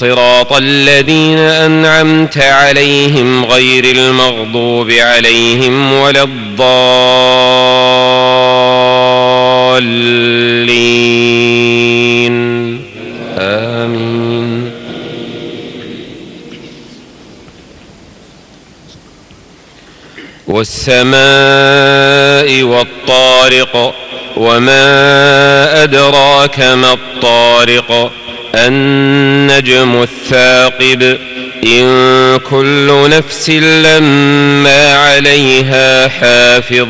صراط الذين أنعمت عليهم غير المغضوب عليهم ولا الضالين. آمين. والسماء والطارق وما أدراك ما الطارق النجم الثاقب إن كل نفس لما عليها حافظ.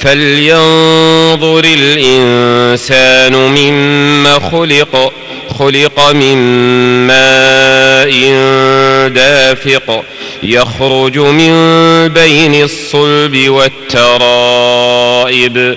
فلينظر الإنسان مما خلق خلق من ماء دافق. يخرج من بين الصلب والترائب.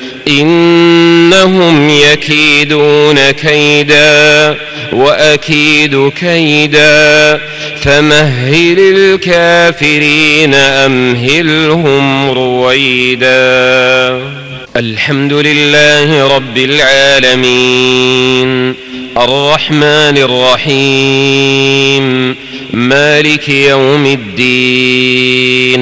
إنهم يكيدون كيدا وأكيد كيدا فمهل الكافرين امهلهم رويدا الحمد لله رب العالمين الرحمن الرحيم مالك يوم الدين